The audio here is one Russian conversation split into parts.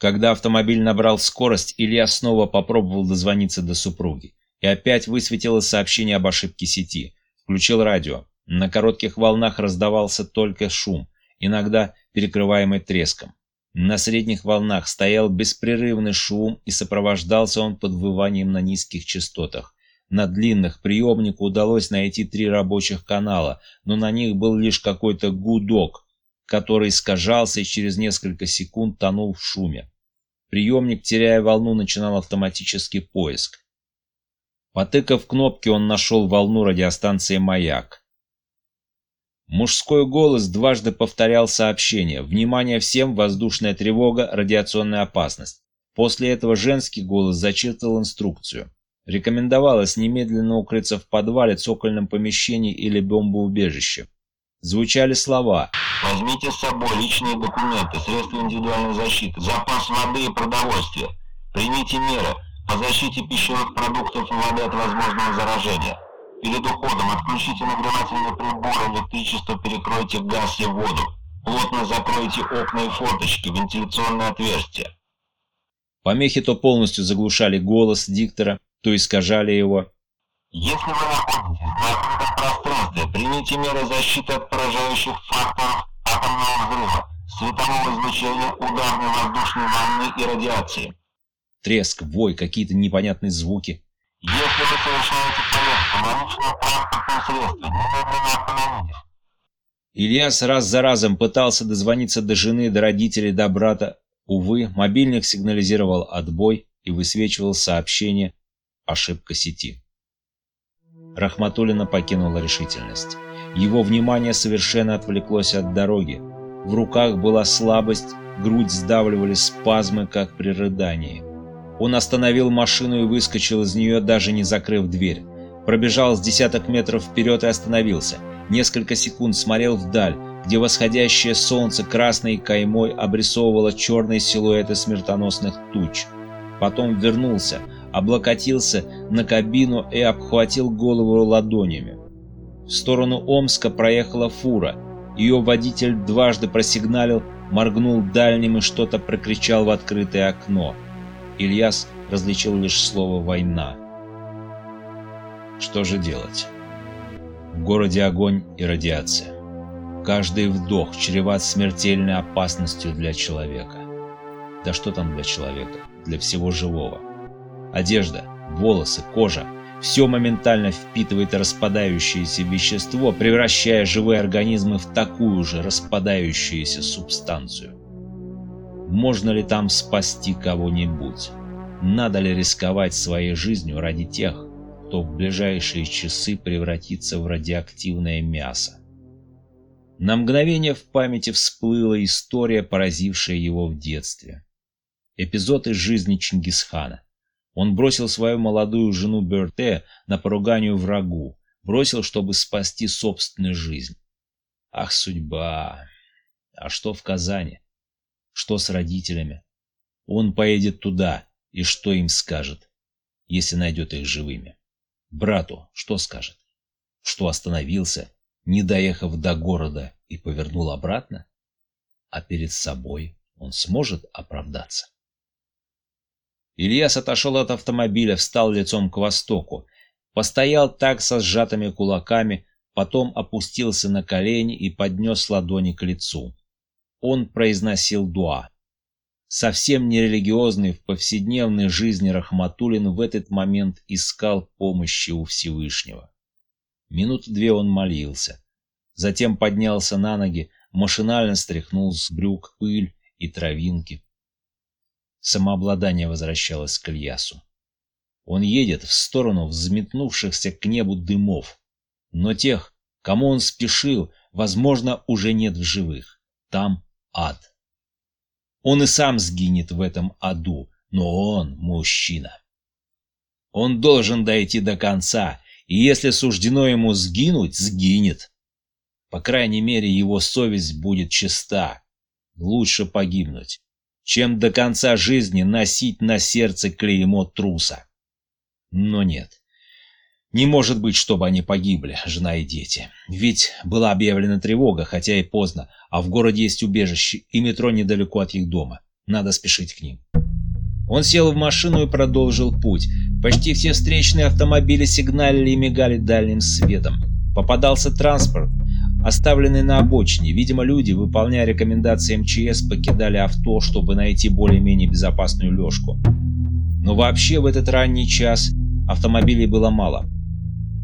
Когда автомобиль набрал скорость, Илья снова попробовал дозвониться до супруги. И опять высветилось сообщение об ошибке сети. Включил радио. На коротких волнах раздавался только шум, иногда перекрываемый треском. На средних волнах стоял беспрерывный шум и сопровождался он подвыванием на низких частотах. На длинных приемнику удалось найти три рабочих канала, но на них был лишь какой-то гудок, который искажался и через несколько секунд тонул в шуме. Приемник, теряя волну, начинал автоматический поиск. Потыкав кнопки, он нашел волну радиостанции «Маяк». Мужской голос дважды повторял сообщение «Внимание всем! Воздушная тревога! Радиационная опасность!». После этого женский голос зачитывал инструкцию. Рекомендовалось немедленно укрыться в подвале, цокольном помещении или бомбоубежище. Звучали слова Возьмите с собой личные документы, средства индивидуальной защиты, запас воды и продовольствия. Примите меры по защите пищевых продуктов и воды от возможного заражения. Перед уходом отключите нагревательные приборы, электричество, перекройте газ и воду. Плотно закройте окна и форточки, вентиляционные отверстия. Помехи то полностью заглушали голос диктора, то искажали его. Если вы находитесь на пространстве, примите меры защиты от поражающих факторов атомного взрыва, светового излучения, ударной воздушной волны и радиации. Треск, вой, какие-то непонятные звуки. Если вы совершаете поездку на личном транспортном средстве, немедленно остановитесь. Ильяс раз за разом пытался дозвониться до жены, до родителей, до брата. Увы, мобильник сигнализировал отбой и высвечивал сообщение «Ошибка сети». Рахматуллина покинула решительность. Его внимание совершенно отвлеклось от дороги. В руках была слабость, грудь сдавливали спазмы, как при рыдании. Он остановил машину и выскочил из нее, даже не закрыв дверь. Пробежал с десяток метров вперед и остановился. Несколько секунд смотрел вдаль, где восходящее солнце красной каймой обрисовывало черные силуэты смертоносных туч. Потом вернулся, облокотился на кабину и обхватил голову ладонями. В сторону Омска проехала фура. Ее водитель дважды просигналил, моргнул дальним и что-то прокричал в открытое окно. Ильяс различил лишь слово «война». Что же делать? В городе огонь и радиация. Каждый вдох чреват смертельной опасностью для человека. Да что там для человека? Для всего живого. Одежда, волосы, кожа – все моментально впитывает распадающееся вещество, превращая живые организмы в такую же распадающуюся субстанцию. Можно ли там спасти кого-нибудь? Надо ли рисковать своей жизнью ради тех, кто в ближайшие часы превратится в радиоактивное мясо? На мгновение в памяти всплыла история, поразившая его в детстве. Эпизод из жизни Чингисхана. Он бросил свою молодую жену Берте на поруганию врагу, бросил, чтобы спасти собственную жизнь. Ах, судьба! А что в Казани? Что с родителями? Он поедет туда, и что им скажет, если найдет их живыми? Брату что скажет? Что остановился, не доехав до города и повернул обратно? А перед собой он сможет оправдаться? Ильяс отошел от автомобиля, встал лицом к востоку, постоял так со сжатыми кулаками, потом опустился на колени и поднес ладони к лицу. Он произносил дуа. Совсем не религиозный в повседневной жизни Рахматуллин в этот момент искал помощи у Всевышнего. Минуты две он молился. Затем поднялся на ноги, машинально стряхнул с брюк пыль и травинки. Самообладание возвращалось к Ильясу. Он едет в сторону взметнувшихся к небу дымов. Но тех, кому он спешил, возможно, уже нет в живых. Там ад. Он и сам сгинет в этом аду, но он мужчина. Он должен дойти до конца, и если суждено ему сгинуть, сгинет. По крайней мере, его совесть будет чиста. Лучше погибнуть чем до конца жизни носить на сердце клеймо труса. Но нет. Не может быть, чтобы они погибли, жена и дети. Ведь была объявлена тревога, хотя и поздно, а в городе есть убежище, и метро недалеко от их дома. Надо спешить к ним. Он сел в машину и продолжил путь. Почти все встречные автомобили сигналили и мигали дальним светом. Попадался транспорт, оставленный на обочине. Видимо, люди, выполняя рекомендации МЧС, покидали авто, чтобы найти более-менее безопасную лёжку. Но вообще в этот ранний час автомобилей было мало.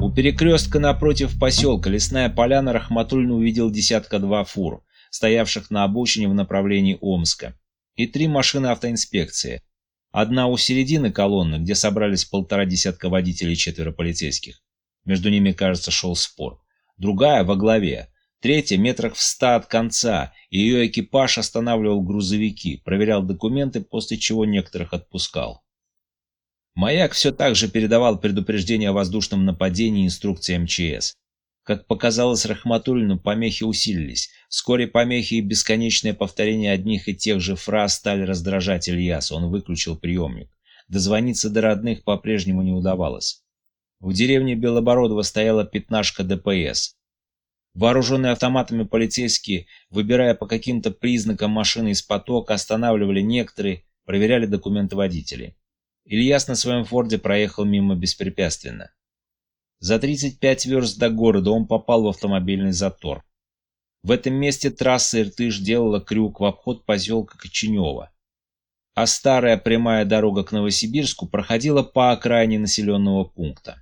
У перекрестка напротив поселка Лесная Поляна Рахматульна увидел десятка-два фур, стоявших на обочине в направлении Омска, и три машины автоинспекции. Одна у середины колонны, где собрались полтора десятка водителей и четверо полицейских. Между ними, кажется, шел спор. Другая во главе. Третья метрах в ста от конца, и ее экипаж останавливал грузовики, проверял документы, после чего некоторых отпускал. Маяк все так же передавал предупреждение о воздушном нападении инструкции МЧС. Как показалось Рахматуллину, помехи усилились. Вскоре помехи и бесконечное повторение одних и тех же фраз стали раздражать Ильяса. Он выключил приемник. Дозвониться до родных по-прежнему не удавалось. В деревне Белобородова стояла пятнашка ДПС. Вооруженные автоматами полицейские, выбирая по каким-то признакам машины из потока, останавливали некоторые, проверяли документы водителей. Ильяс на своем форде проехал мимо беспрепятственно. За 35 верст до города он попал в автомобильный затор. В этом месте трасса Иртыш делала крюк в обход поселка Коченева, а старая прямая дорога к Новосибирску проходила по окраине населенного пункта.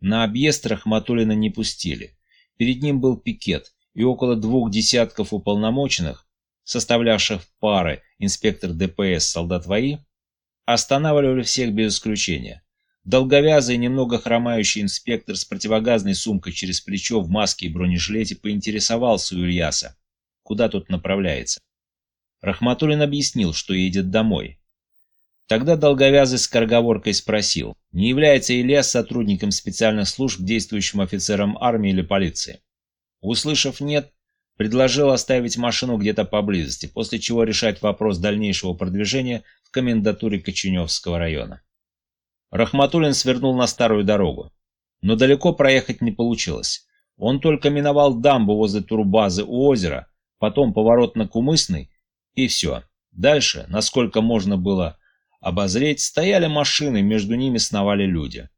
На объезд Рахматуллина не пустили. Перед ним был пикет, и около двух десятков уполномоченных, составлявших пары инспектор ДПС «Солдат ВАИ», Останавливали всех без исключения. Долговязый, немного хромающий инспектор с противогазной сумкой через плечо в маске и бронежилете поинтересовался у Ильяса, куда тот направляется. Рахматуллин объяснил, что едет домой. Тогда долговязый с скороговоркой спросил, не является Ильяс сотрудником специальных служб, действующим офицером армии или полиции. Услышав «нет», предложил оставить машину где-то поблизости, после чего решать вопрос дальнейшего продвижения в комендатуре Коченевского района. Рахматуллин свернул на старую дорогу, но далеко проехать не получилось. Он только миновал дамбу возле турбазы у озера, потом поворот на Кумысный, и все. Дальше, насколько можно было обозреть, стояли машины, между ними сновали люди.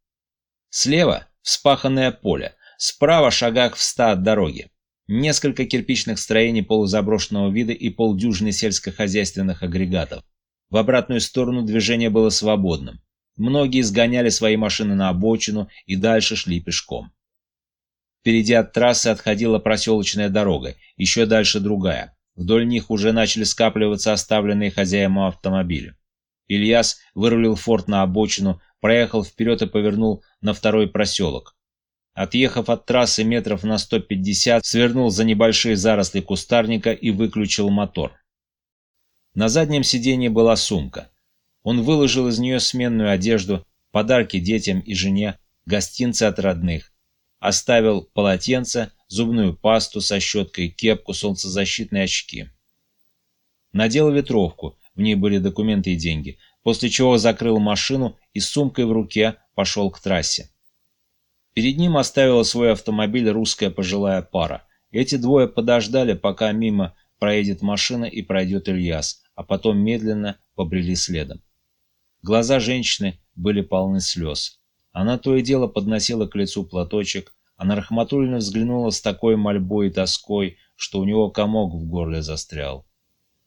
Слева – вспаханное поле, справа – шагах в ста от дороги. Несколько кирпичных строений полузаброшенного вида и полдюжины сельскохозяйственных агрегатов. В обратную сторону движение было свободным. Многие сгоняли свои машины на обочину и дальше шли пешком. Впереди от трассы отходила проселочная дорога, еще дальше другая. Вдоль них уже начали скапливаться оставленные хозяевам автомобили. Ильяс вырулил форт на обочину, проехал вперед и повернул на второй проселок. Отъехав от трассы метров на 150, свернул за небольшие заросли кустарника и выключил мотор. На заднем сиденье была сумка. Он выложил из нее сменную одежду, подарки детям и жене, гостинцы от родных. Оставил полотенце, зубную пасту со щеткой, кепку, солнцезащитные очки. Надел ветровку, в ней были документы и деньги, после чего закрыл машину и с сумкой в руке пошел к трассе. Перед ним оставила свой автомобиль русская пожилая пара. Эти двое подождали, пока мимо проедет машина и пройдет Ильяс, а потом медленно побрели следом. Глаза женщины были полны слез. Она то и дело подносила к лицу платочек, а на Рахматуллина взглянула с такой мольбой и тоской, что у него комок в горле застрял.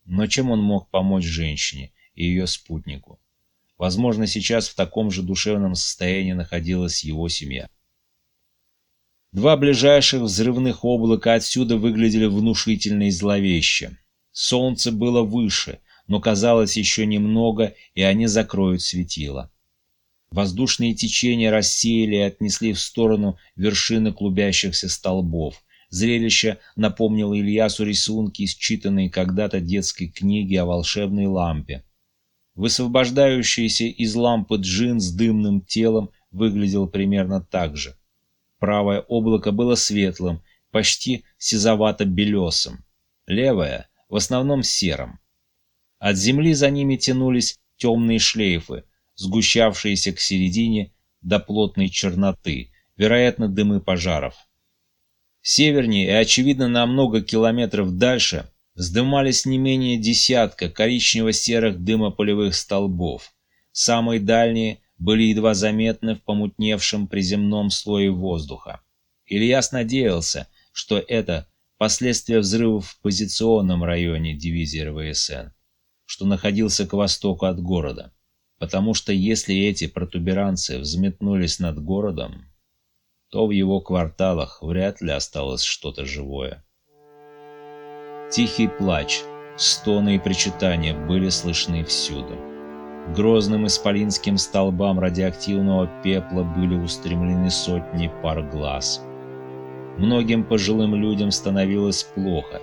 Но чем он мог помочь женщине и ее спутнику? Возможно, сейчас в таком же душевном состоянии находилась его семья. Два ближайших взрывных облака отсюда выглядели внушительно и зловеще. Солнце было выше, но казалось еще немного, и они закроют светило. Воздушные течения рассеяли и отнесли в сторону вершины клубящихся столбов. Зрелище напомнило Ильясу рисунки, считанные когда-то детской книги о волшебной лампе. Высвобождающийся из лампы джин с дымным телом выглядел примерно так же. Правое облако было светлым, почти сизовато-белесым. Левое — в основном серым. От земли за ними тянулись темные шлейфы, сгущавшиеся к середине до плотной черноты, вероятно, дымы пожаров. Севернее и, очевидно, на много километров дальше вздымались не менее десятка коричнево-серых дымополевых столбов. Самые дальние были едва заметны в помутневшем приземном слое воздуха. Ильяс надеялся, что это последствия взрывов в позиционном районе дивизии РВСН, что находился к востоку от города, потому что если эти протуберанцы взметнулись над городом, то в его кварталах вряд ли осталось что-то живое. Тихий плач, стоны и причитания были слышны всюду. Грозным исполинским столбам радиоактивного пепла были устремлены сотни пар глаз. Многим пожилым людям становилось плохо.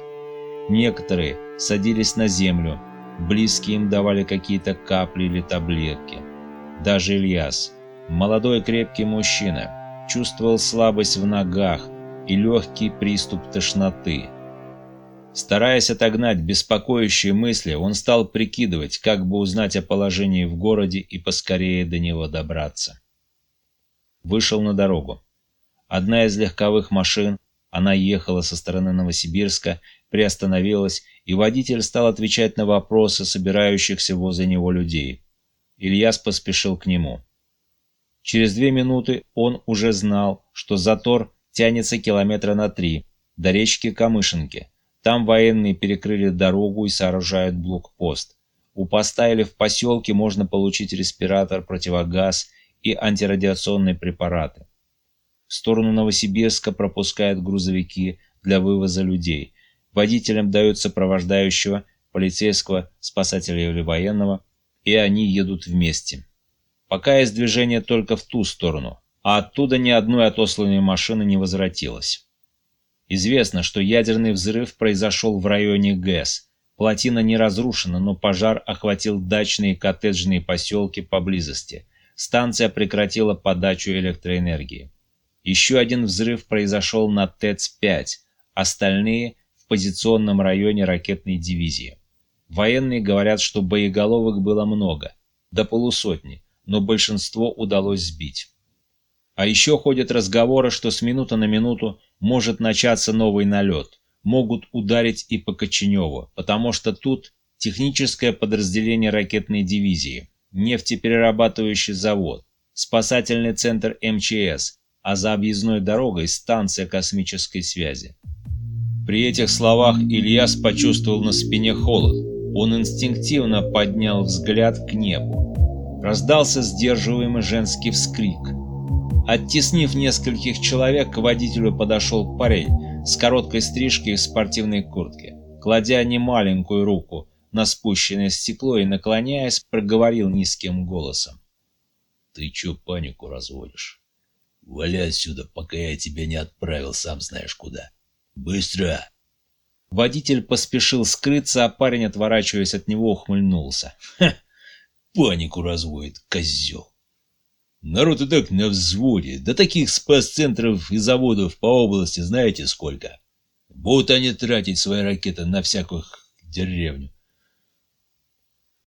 Некоторые садились на землю, близкие им давали какие-то капли или таблетки. Даже Ильяс, молодой крепкий мужчина, чувствовал слабость в ногах и легкий приступ тошноты. Стараясь отогнать беспокоящие мысли, он стал прикидывать, как бы узнать о положении в городе и поскорее до него добраться. Вышел на дорогу. Одна из легковых машин, она ехала со стороны Новосибирска, приостановилась, и водитель стал отвечать на вопросы собирающихся возле него людей. Ильяс поспешил к нему. Через две минуты он уже знал, что затор тянется километра на три, до речки Камышинки. Там военные перекрыли дорогу и сооружают блокпост. У поста или в поселке можно получить респиратор, противогаз и антирадиационные препараты. В сторону Новосибирска пропускают грузовики для вывоза людей. Водителям дают сопровождающего, полицейского, спасателя или военного, и они едут вместе. Пока есть движение только в ту сторону, а оттуда ни одной отосланной машины не возвратилось. Известно, что ядерный взрыв произошел в районе ГЭС. Плотина не разрушена, но пожар охватил дачные и коттеджные поселки поблизости. Станция прекратила подачу электроэнергии. Еще один взрыв произошел на ТЭЦ-5, остальные в позиционном районе ракетной дивизии. Военные говорят, что боеголовок было много, до полусотни, но большинство удалось сбить. А еще ходят разговоры, что с минуты на минуту может начаться новый налет. Могут ударить и по Коченеву, потому что тут техническое подразделение ракетной дивизии, нефтеперерабатывающий завод, спасательный центр МЧС, а за объездной дорогой станция космической связи. При этих словах Ильяс почувствовал на спине холод. Он инстинктивно поднял взгляд к небу. Раздался сдерживаемый женский вскрик. Оттеснив нескольких человек, к водителю подошел парень с короткой стрижкой в спортивной куртке. Кладя немаленькую руку на спущенное стекло и наклоняясь, проговорил низким голосом. «Ты чё панику разводишь? Валяй отсюда, пока я тебя не отправил сам знаешь куда. Быстро!» Водитель поспешил скрыться, а парень, отворачиваясь от него, ухмыльнулся. «Ха! Панику разводит, козел. Народ и так на взводе. Да таких спас-центров и заводов по области знаете сколько? Будут они тратить свои ракеты на всякую деревню.